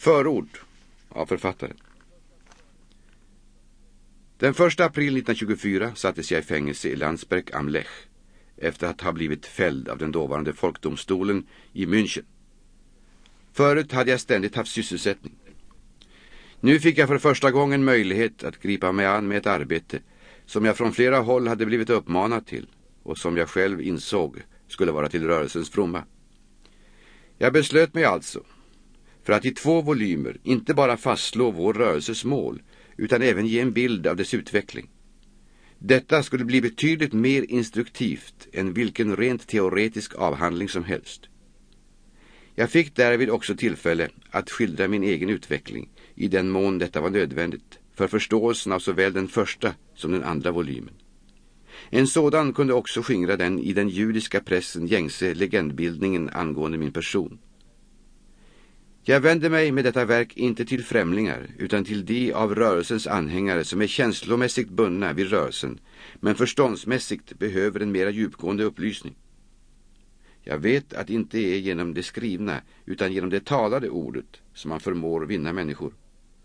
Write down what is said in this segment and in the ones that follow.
Förord av författaren. Den 1 april 1924 sattes jag i fängelse i Landsberg am Lech efter att ha blivit fälld av den dåvarande folkdomstolen i München. Förut hade jag ständigt haft sysselsättning. Nu fick jag för första gången möjlighet att gripa mig an med ett arbete som jag från flera håll hade blivit uppmanad till och som jag själv insåg skulle vara till rörelsens fromma. Jag beslöt mig alltså för att i två volymer inte bara fastslå vår rörelses mål utan även ge en bild av dess utveckling. Detta skulle bli betydligt mer instruktivt än vilken rent teoretisk avhandling som helst. Jag fick därvid också tillfälle att skildra min egen utveckling i den mån detta var nödvändigt för förståelsen av såväl den första som den andra volymen. En sådan kunde också skingra den i den judiska pressen gängse legendbildningen angående min person. Jag vänder mig med detta verk inte till främlingar utan till de av rörelsens anhängare som är känslomässigt bundna vid rörelsen men förståndsmässigt behöver en mera djupgående upplysning. Jag vet att det inte är genom det skrivna utan genom det talade ordet som man förmår vinna människor.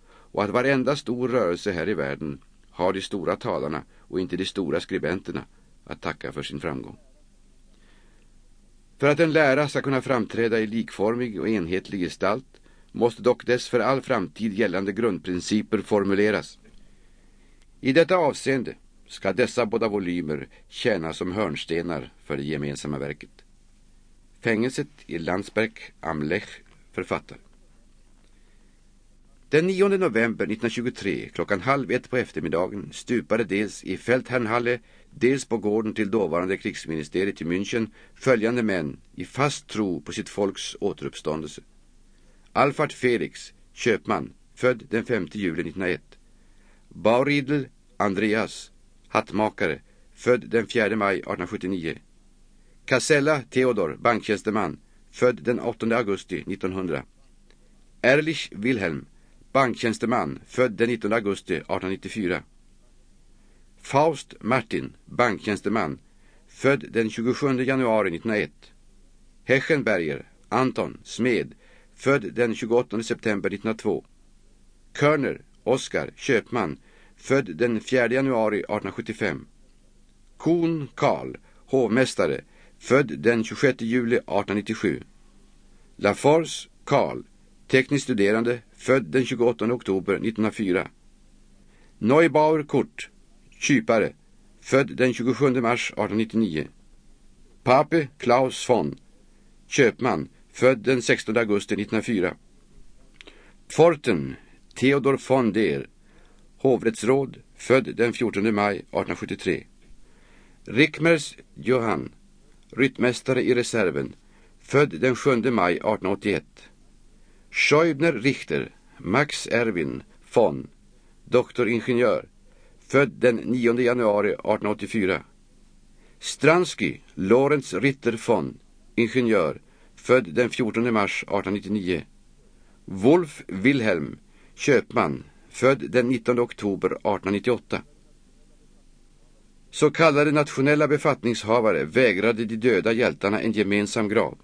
Och att varenda stor rörelse här i världen har de stora talarna och inte de stora skribenterna att tacka för sin framgång. För att en lära ska kunna framträda i likformig och enhetlig gestalt måste dock dess för all framtid gällande grundprinciper formuleras. I detta avseende ska dessa båda volymer tjäna som hörnstenar för det gemensamma verket. Fängelset i Landsberg-Amlech författare. Den 9 november 1923 klockan halv ett på eftermiddagen stupade dels i Feldherrnhalle dels på gården till dåvarande krigsministeriet i München följande män i fast tro på sitt folks återuppståndelse. Alfred Felix, köpman, född den 5 juli 1901. Bauridl Andreas, hattmakare, född den 4 maj 1879. Casella Theodor, banktjänsteman, född den 8 augusti 1900. Erlich Wilhelm, banktjänsteman, född den 19 augusti 1894. Faust Martin, banktjänsteman, född den 27 januari 1901. Hechenberger, Anton, smed, född den 28 september 1902. Körner, Oskar, köpman, född den 4 januari 1875. Kuhn Karl, hovmästare, född den 26 juli 1897. Lafors, Karl, teknisk studerande, född den 28 oktober 1904. Neubauer Kurt, kypare, född den 27 mars 1899. Pape Klaus von, köpman, född den 16 augusti 1904. Forten Theodor von der, hovrättsråd, född den 14 maj 1873. Rickmers Johan, ryttmästare i reserven, född den 7 maj 1881. Scheubner Richter, Max Erwin von, doktoringenjör, född den 9 januari 1884. Stransky, Lorenz Ritter von, ingenjör, född den 14 mars 1899. Wolf Wilhelm, köpman, född den 19 oktober 1898. Så kallade nationella befattningshavare vägrade de döda hjältarna en gemensam grav.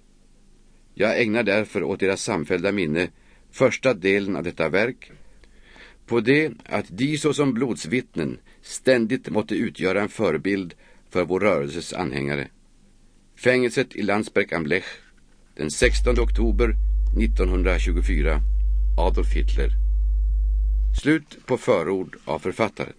Jag ägnar därför åt deras samfällda minne första delen av detta verk på det att de såsom blodsvittnen ständigt måtte utgöra en förebild för vår rörelses anhängare. Fängelset i Landsberg am Lech den 16 oktober 1924 Adolf Hitler. Slut på förord av författaren.